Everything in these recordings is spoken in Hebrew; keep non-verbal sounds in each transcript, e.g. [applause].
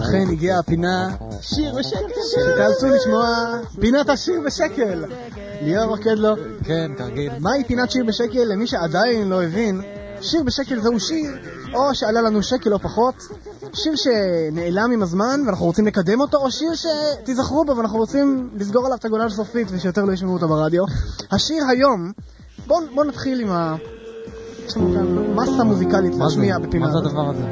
אכן הגיעה הפינה שיר בשקל. תיכנסו לשמוע פינת השיר בשקל. ליאור קדלו. כן, כרגיל. מהי פינת שיר בשקל? למי שעדיין לא הבין, שיר בשקל זהו שיר, או שעלה לנו שקל או פחות, שיר שנעלם עם הזמן ואנחנו רוצים לקדם אותו, או שיר שתיזכרו בו ואנחנו רוצים לסגור עליו את הגולל סופית ושיותר לא ישמעו אותו ברדיו. השיר היום, בואו בוא נתחיל עם ה... יש לנו כאן מסה מוזיקלית? להשמיע בפינה מה זה. הדבר הזה?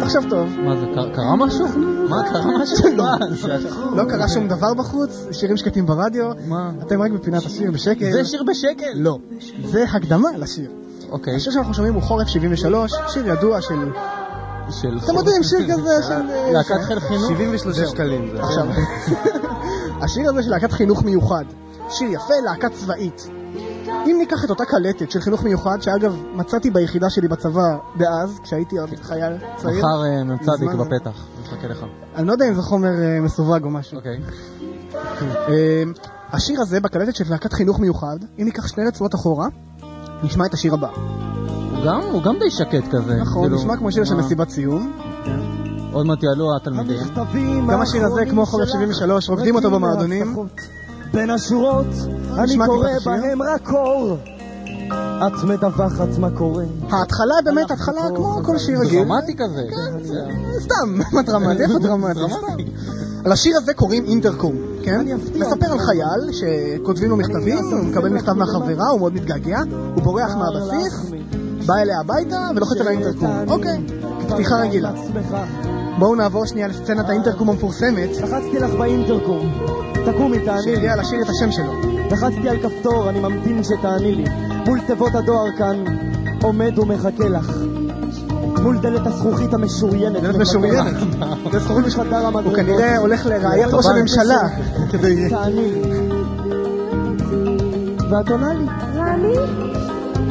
תחשוב טוב. מה זה, קר- קרה משהו? מה, [laughs] קרה משהו? [laughs] [laughs] זה- לא קרה שום דבר בחוץ, שירים שקטים ברדיו, מה? אתם רק בפינת השיר בשקל. זה שיר בשקל? לא, זה הקדמה לשיר. אוקיי. השיר שאנחנו שומעים הוא חורף 73, שיר ידוע של... של... אתם יודעים, שיר כזה של... אה, להקת חיל חינוך? 73 זהו. שקלים זה. עכשיו, [laughs] השיר הזה של להקת חינוך מיוחד, שיר יפה, להקה צבאית. אם ניקח את אותה קלטת של חינוך מיוחד, שאגב מצאתי ביחידה שלי בצבא דאז, כשהייתי עוד חייל צעיר, מחר אה, מ"צ מזמן. בפתח. מחכה לך. אני לא יודע אם זה חומר אה, מסווג או משהו. אוקיי. אה, השיר הזה בקלטת של להקת חינוך מיוחד, אם ניקח שני רצועות אחורה, נשמע את השיר הבא. הוא גם- הוא גם די שקט כזה. נכון, כאילו, נשמע כמו שיר של? מסיבת סיום. עוד מעט יעלו התלמידים. גם השיר הזה, כמו חורף 73, רוקדים אותו במועדונים. בין השורות, אני קורא. בהם רק אור. את מדווחת מה קורה. ההתחלה באמת התחלה כמו כל שיר רגיל. דרמטי כזה. סתם, מה [laughs] דרמטי? איפה דרמטי? דרמטי. על השיר הזה קוראים אינטרקום, כן? מספר על חייל שכותבים לו מכתבים, הוא מקבל מכתב מהחברה, הוא מאוד מתגעגע, הוא בורח מהבסיס, בא אליה הביתה ולוחץ על האינטרקום. אוקיי, פתיחה רגילה. בואו נעבור שנייה לסצנת האינטרקום המפורסמת, לחצתי לך באינטרקום. תקומי, תעני. שהגיע לשיר את השם שלו. לחצתי על כפתור, אני ממתין שתעני לי. מול תיבות הדואר כאן, עומד ומחכה לך. מול דלת הזכוכית המשוריינת. דלת משוריינת. זה זכורים בשביל... חדר הוא המדרגות. כנראה הולך לראיית ראש. הממשלה כדי... תעני לי. ואת עונה לי. רמי?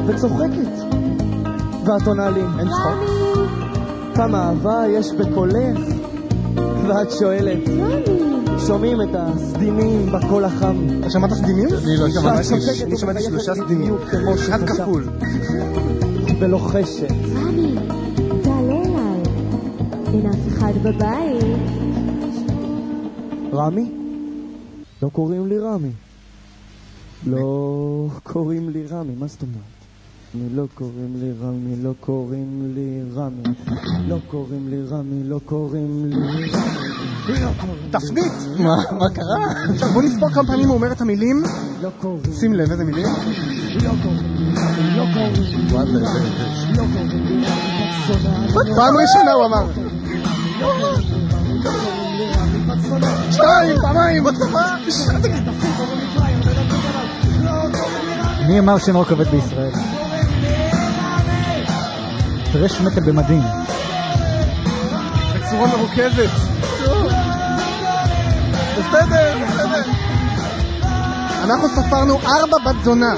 וצוחקת. ואת עונה לי. אין צחוק. כמה אהבה יש בקולך. ואת שואלת? שומעים את הסדינים בקול החם. אתה שמעת סדינים? אני לא שמעתי. אני שמעתי שלושה סדינים. אחד. כפול. ולוחשת. אין אף אחד בבית. רמי? לא קוראים לי רמי. לא קוראים לי רמי, מה זאת אומרת? אני לא קוראים לי רמי, לא קוראים לי רמי. לא קוראים לי רמי, לא קוראים לי רמי. תפנית! מה מה קרה? עכשיו בוא נספור כמה פעמים הוא אומר את המילים. לא שים לב איזה מילים. לא קוראים פעם ראשונה הוא אמר. שתיים, פעמיים, בצבא. מי אמר שאין רוק כבד בישראל? טרש מטל במדים. בצורה מרוכזת. בסדר, בסדר. אנחנו ספרנו ארבע בת זונה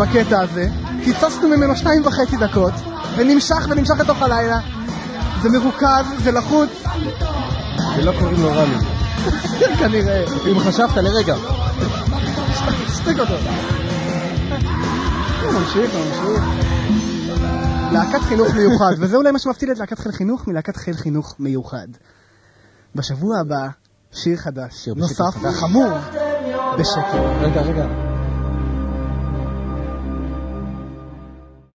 בקטע הזה, קיצצנו ממנו שתיים וחצי דקות, ונמשך ונמשך לתוך הלילה. זה מרוכז, זה לחוץ, ולא קוראים לו רמי. כנראה. אם חשבת לרגע. שתק אותו. ממשיך, ממשיך. להקת חינוך מיוחד, וזה אולי מה שמפתיע את להקת חיל חינוך מלהקת חיל חינוך מיוחד. בשבוע הבא, שיר חדש, שיר נוסף חדש. וחמור בשקט. רגע, רגע.